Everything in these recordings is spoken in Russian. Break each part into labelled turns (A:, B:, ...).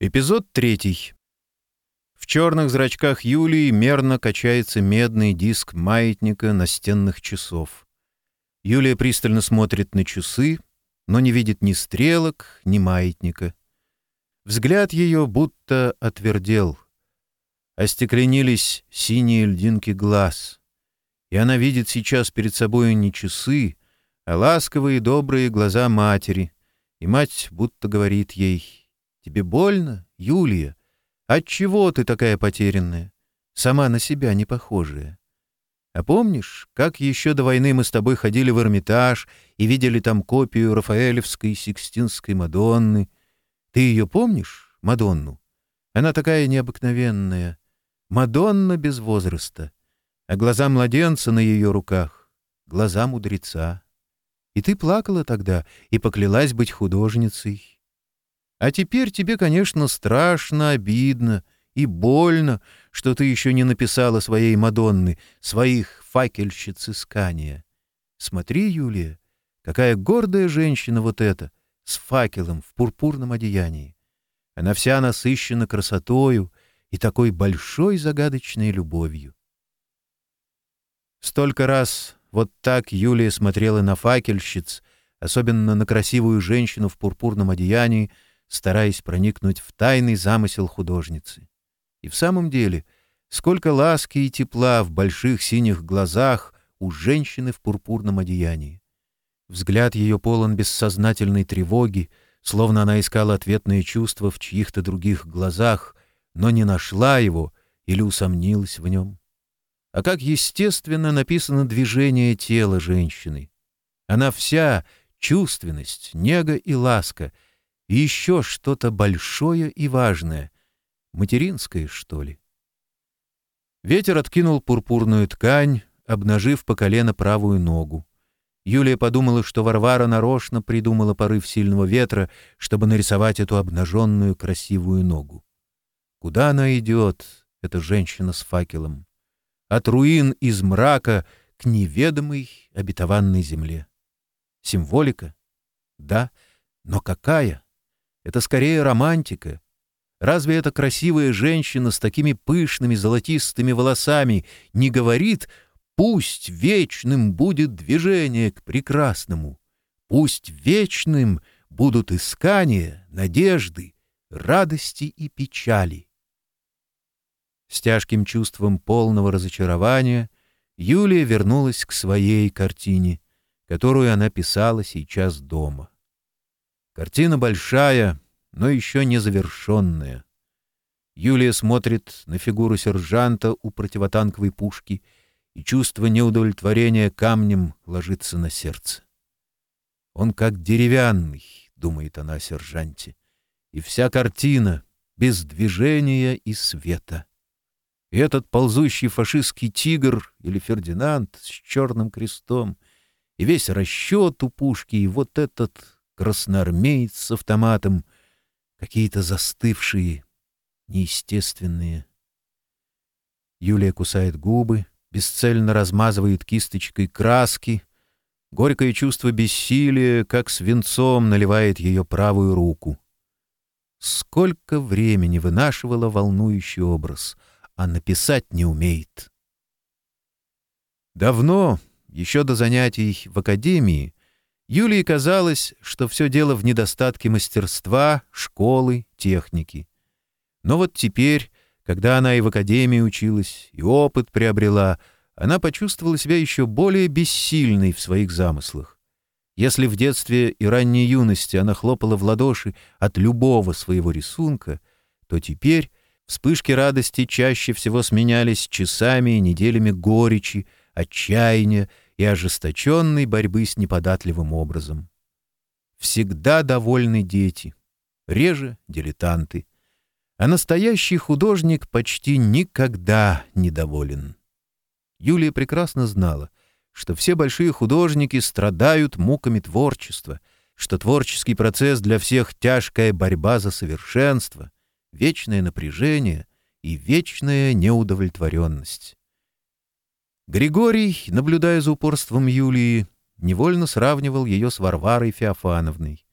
A: Эпизод третий. В черных зрачках Юлии мерно качается медный диск маятника настенных часов. Юлия пристально смотрит на часы, но не видит ни стрелок, ни маятника. Взгляд ее будто отвердел. Остекленились синие льдинки глаз. И она видит сейчас перед собой не часы, а ласковые добрые глаза матери. И мать будто говорит ей Тебе больно, Юлия? Отчего ты такая потерянная? Сама на себя не похожая. А помнишь, как еще до войны мы с тобой ходили в Эрмитаж и видели там копию Рафаэлевской Сикстинской Мадонны? Ты ее помнишь, Мадонну? Она такая необыкновенная. Мадонна без возраста. А глаза младенца на ее руках, глаза мудреца. И ты плакала тогда и поклялась быть художницей. А теперь тебе, конечно, страшно, обидно и больно, что ты еще не написала своей Мадонны, своих факельщиц искания. Смотри, Юлия, какая гордая женщина вот эта, с факелом в пурпурном одеянии. Она вся насыщена красотою и такой большой загадочной любовью. Столько раз вот так Юлия смотрела на факельщиц, особенно на красивую женщину в пурпурном одеянии, стараясь проникнуть в тайный замысел художницы. И в самом деле, сколько ласки и тепла в больших синих глазах у женщины в пурпурном одеянии. Взгляд ее полон бессознательной тревоги, словно она искала ответные чувства в чьих-то других глазах, но не нашла его или усомнилась в нем. А как естественно написано движение тела женщины. Она вся — чувственность, нега и ласка — еще что-то большое и важное. Материнское, что ли? Ветер откинул пурпурную ткань, обнажив по колено правую ногу. Юлия подумала, что Варвара нарочно придумала порыв сильного ветра, чтобы нарисовать эту обнаженную красивую ногу. Куда она идет, эта женщина с факелом? От руин из мрака к неведомой обетованной земле. Символика? Да, но какая? — это скорее романтика. Разве эта красивая женщина с такими пышными золотистыми волосами не говорит «Пусть вечным будет движение к прекрасному, пусть вечным будут искания, надежды, радости и печали». С тяжким чувством полного разочарования Юлия вернулась к своей картине, которую она писала сейчас дома. Картина большая, но еще не завершенная. Юлия смотрит на фигуру сержанта у противотанковой пушки, и чувство неудовлетворения камнем ложится на сердце. «Он как деревянный», — думает она о сержанте, — «и вся картина без движения и света». И этот ползущий фашистский тигр или Фердинанд с черным крестом, и весь расчет у пушки, и вот этот красноармеец с автоматом, какие-то застывшие, неестественные. Юлия кусает губы, бесцельно размазывает кисточкой краски. Горькое чувство бессилия, как свинцом, наливает ее правую руку. Сколько времени вынашивала волнующий образ, а написать не умеет. Давно, еще до занятий в академии, Юлии казалось, что все дело в недостатке мастерства, школы, техники. Но вот теперь, когда она и в академии училась, и опыт приобрела, она почувствовала себя еще более бессильной в своих замыслах. Если в детстве и ранней юности она хлопала в ладоши от любого своего рисунка, то теперь вспышки радости чаще всего сменялись часами и неделями горечи, отчаяния и ожесточенной борьбы с неподатливым образом. Всегда довольны дети, реже — дилетанты. А настоящий художник почти никогда недоволен. Юлия прекрасно знала, что все большие художники страдают муками творчества, что творческий процесс для всех — тяжкая борьба за совершенство, вечное напряжение и вечная неудовлетворенность. Григорий, наблюдая за упорством Юлии, невольно сравнивал ее с Варварой Феофановной.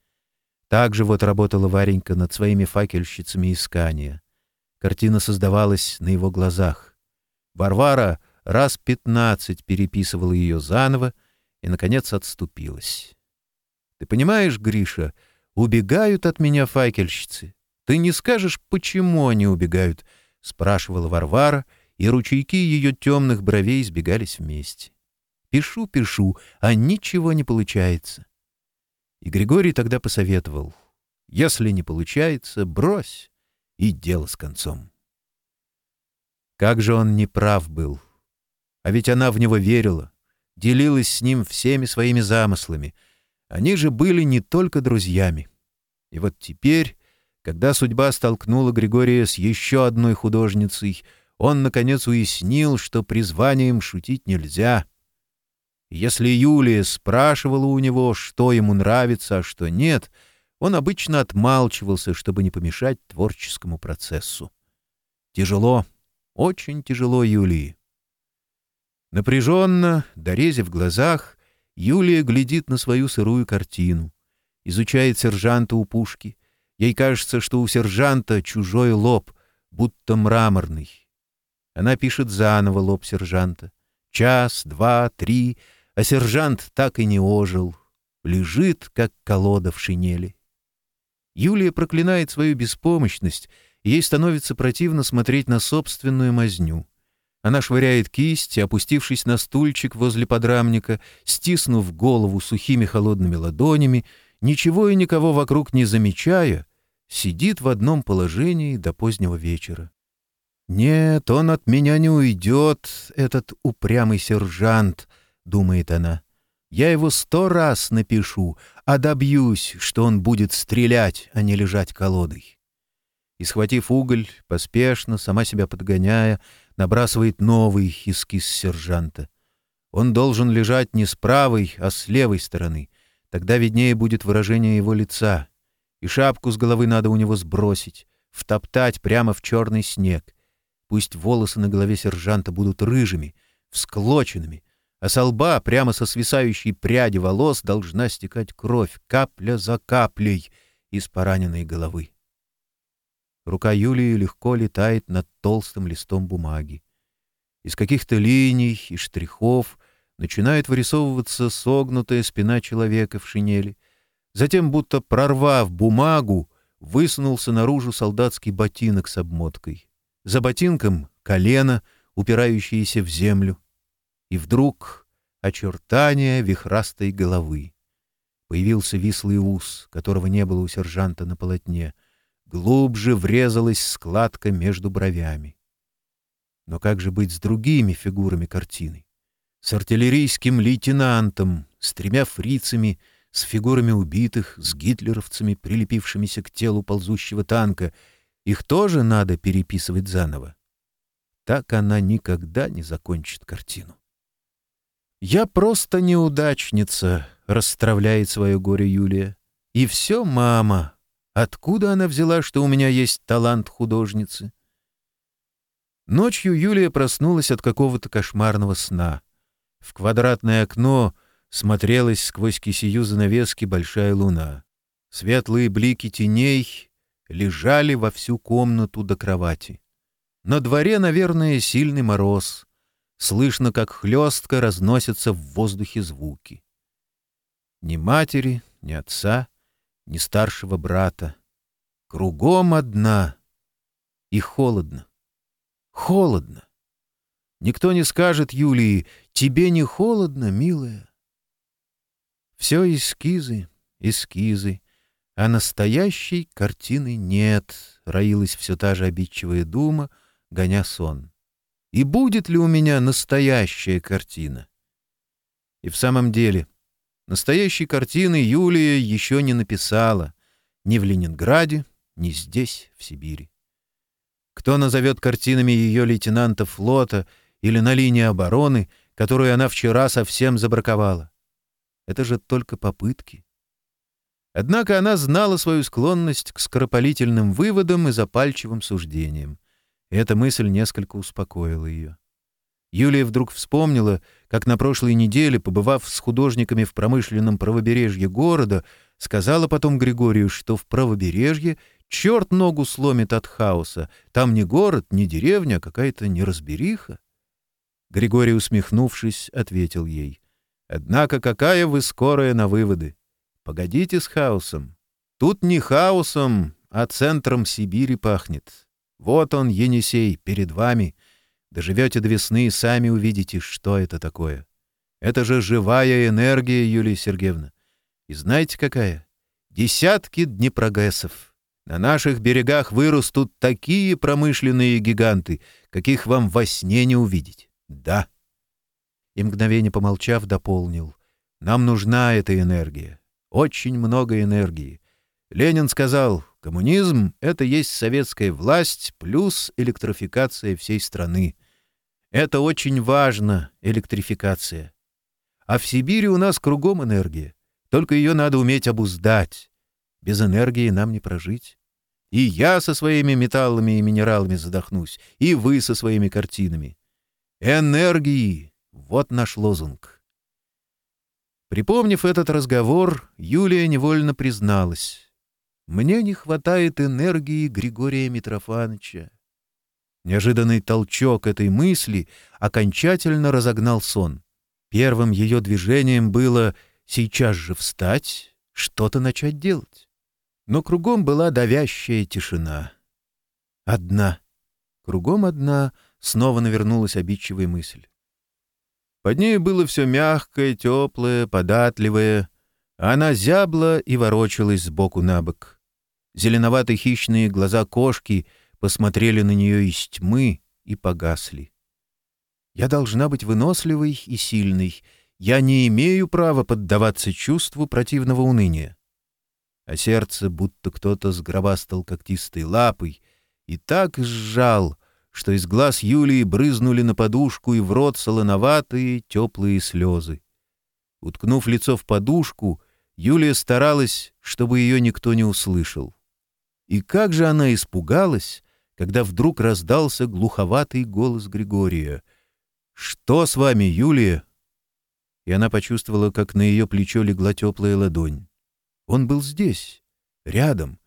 A: Также вот работала Варенька над своими факельщицами искания. Картина создавалась на его глазах. Варвара раз пятнадцать переписывала ее заново и, наконец, отступилась. — Ты понимаешь, Гриша, убегают от меня факельщицы. Ты не скажешь, почему они убегают, — спрашивала Варвара, — и ручейки ее темных бровей сбегались вместе. Пишу, пишу, а ничего не получается. И Григорий тогда посоветовал, если не получается, брось, и дело с концом. Как же он неправ был! А ведь она в него верила, делилась с ним всеми своими замыслами. Они же были не только друзьями. И вот теперь, когда судьба столкнула Григория с еще одной художницей — он, наконец, уяснил, что призванием шутить нельзя. Если Юлия спрашивала у него, что ему нравится, а что нет, он обычно отмалчивался, чтобы не помешать творческому процессу. Тяжело, очень тяжело Юлии. Напряженно, дорезе в глазах, Юлия глядит на свою сырую картину, изучает сержанта у пушки. Ей кажется, что у сержанта чужой лоб, будто мраморный. Она пишет заново лоб сержанта. Час, два, три, а сержант так и не ожил. Лежит, как колода в шинели. Юлия проклинает свою беспомощность, ей становится противно смотреть на собственную мазню. Она швыряет кисть, опустившись на стульчик возле подрамника, стиснув голову сухими холодными ладонями, ничего и никого вокруг не замечая, сидит в одном положении до позднего вечера. «Нет, он от меня не уйдет, этот упрямый сержант», — думает она. «Я его сто раз напишу, а добьюсь, что он будет стрелять, а не лежать колодой». И, схватив уголь, поспешно, сама себя подгоняя, набрасывает новый эскиз сержанта. Он должен лежать не с правой, а с левой стороны. Тогда виднее будет выражение его лица. И шапку с головы надо у него сбросить, втоптать прямо в черный снег. Пусть волосы на голове сержанта будут рыжими, всклоченными, а со лба прямо со свисающей пряди волос должна стекать кровь капля за каплей из пораненной головы. Рука Юлии легко летает над толстым листом бумаги. Из каких-то линий и штрихов начинает вырисовываться согнутая спина человека в шинели. Затем, будто прорвав бумагу, высунулся наружу солдатский ботинок с обмоткой за ботинком колено, упирающееся в землю. И вдруг очертания вихрастой головы. Появился вислый ус, которого не было у сержанта на полотне. Глубже врезалась складка между бровями. Но как же быть с другими фигурами картины? С артиллерийским лейтенантом, с тремя фрицами, с фигурами убитых, с гитлеровцами, прилепившимися к телу ползущего танка — их тоже надо переписывать заново. Так она никогда не закончит картину. «Я просто неудачница», — расстравляет свое горе Юлия. «И все мама. Откуда она взяла, что у меня есть талант художницы?» Ночью Юлия проснулась от какого-то кошмарного сна. В квадратное окно смотрелась сквозь кисею занавески большая луна. Светлые блики теней лежали во всю комнату до кровати. На дворе, наверное, сильный мороз. Слышно, как хлестко разносятся в воздухе звуки. Ни матери, ни отца, ни старшего брата. Кругом одна. И холодно. Холодно. Никто не скажет Юлии, тебе не холодно, милая? Все эскизы, эскизы, а настоящей картины нет, роилась все та же обидчивая дума, гоня сон. И будет ли у меня настоящая картина? И в самом деле, настоящей картины Юлия еще не написала ни в Ленинграде, ни здесь, в Сибири. Кто назовет картинами ее лейтенанта флота или на линии обороны, которую она вчера совсем забраковала? Это же только попытки. Однако она знала свою склонность к скоропалительным выводам и запальчивым суждениям. эта мысль несколько успокоила ее. Юлия вдруг вспомнила, как на прошлой неделе, побывав с художниками в промышленном правобережье города, сказала потом Григорию, что в правобережье черт ногу сломит от хаоса, там не город, не деревня, а какая-то неразбериха. Григорий, усмехнувшись, ответил ей, «Однако какая вы скорая на выводы! Погодите с хаосом. Тут не хаосом, а центром Сибири пахнет. Вот он, Енисей, перед вами. Доживете до весны и сами увидите, что это такое. Это же живая энергия, Юлия Сергеевна. И знаете какая? Десятки днепрогрессов. На наших берегах вырастут такие промышленные гиганты, каких вам во сне не увидеть. Да. И мгновение помолчав, дополнил. Нам нужна эта энергия очень много энергии. Ленин сказал, коммунизм — это есть советская власть плюс электрификация всей страны. Это очень важно, электрификация. А в Сибири у нас кругом энергия. Только ее надо уметь обуздать. Без энергии нам не прожить. И я со своими металлами и минералами задохнусь, и вы со своими картинами. Энергии — вот наш лозунг. Припомнив этот разговор, Юлия невольно призналась. «Мне не хватает энергии Григория Митрофановича». Неожиданный толчок этой мысли окончательно разогнал сон. Первым ее движением было сейчас же встать, что-то начать делать. Но кругом была давящая тишина. Одна. Кругом одна снова навернулась обидчивая мысль. Под ней было все мягкое, теплое, податливое. Она зябла и ворочалась сбоку на бок. Зеленоватые хищные глаза кошки посмотрели на нее из тьмы и погасли. «Я должна быть выносливой и сильной. Я не имею права поддаваться чувству противного уныния». А сердце будто кто-то сгробастал когтистой лапой и так сжал — что из глаз Юлии брызнули на подушку и в рот солоноватые теплые слезы. Уткнув лицо в подушку, Юлия старалась, чтобы ее никто не услышал. И как же она испугалась, когда вдруг раздался глуховатый голос Григория. «Что с вами, Юлия?» И она почувствовала, как на ее плечо легла теплая ладонь. Он был здесь, рядом,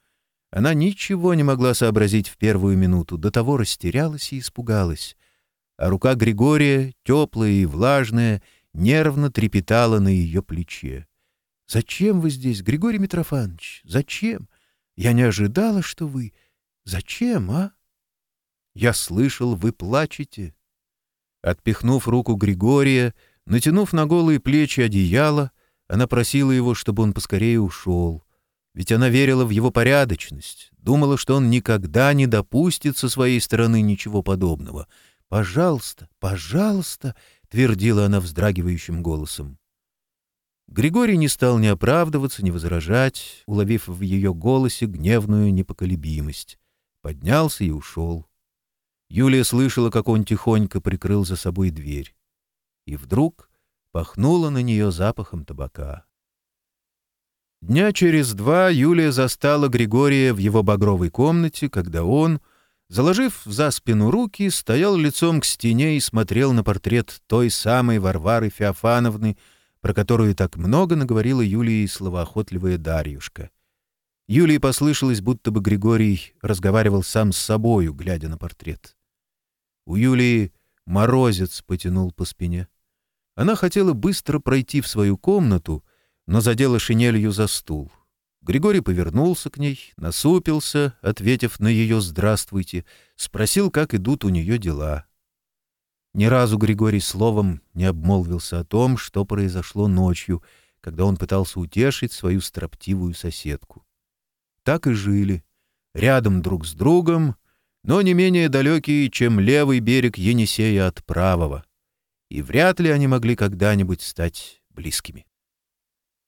A: она ничего не могла сообразить в первую минуту, до того растерялась и испугалась. А рука Григория, теплая и влажная, нервно трепетала на ее плече. «Зачем вы здесь, Григорий Митрофанович? Зачем? Я не ожидала, что вы... Зачем, а?» «Я слышал, вы плачете». Отпихнув руку Григория, натянув на голые плечи одеяло, она просила его, чтобы он поскорее ушел — ведь она верила в его порядочность, думала, что он никогда не допустит со своей стороны ничего подобного. «Пожалуйста, пожалуйста!» — твердила она вздрагивающим голосом. Григорий не стал ни оправдываться, ни возражать, уловив в ее голосе гневную непоколебимость. Поднялся и ушел. Юлия слышала, как он тихонько прикрыл за собой дверь. И вдруг пахнуло на нее запахом табака. Дня через два Юлия застала Григория в его багровой комнате, когда он, заложив за спину руки, стоял лицом к стене и смотрел на портрет той самой Варвары Феофановны, про которую так много наговорила Юлии словоохотливая Дарьюшка. Юлии послышалось, будто бы Григорий разговаривал сам с собою, глядя на портрет. У Юлии морозец потянул по спине. Она хотела быстро пройти в свою комнату — но задела шинелью за стул. Григорий повернулся к ней, насупился, ответив на ее «здравствуйте», спросил, как идут у нее дела. Ни разу Григорий словом не обмолвился о том, что произошло ночью, когда он пытался утешить свою строптивую соседку. Так и жили, рядом друг с другом, но не менее далекие, чем левый берег Енисея от правого. И вряд ли они могли когда-нибудь стать близкими.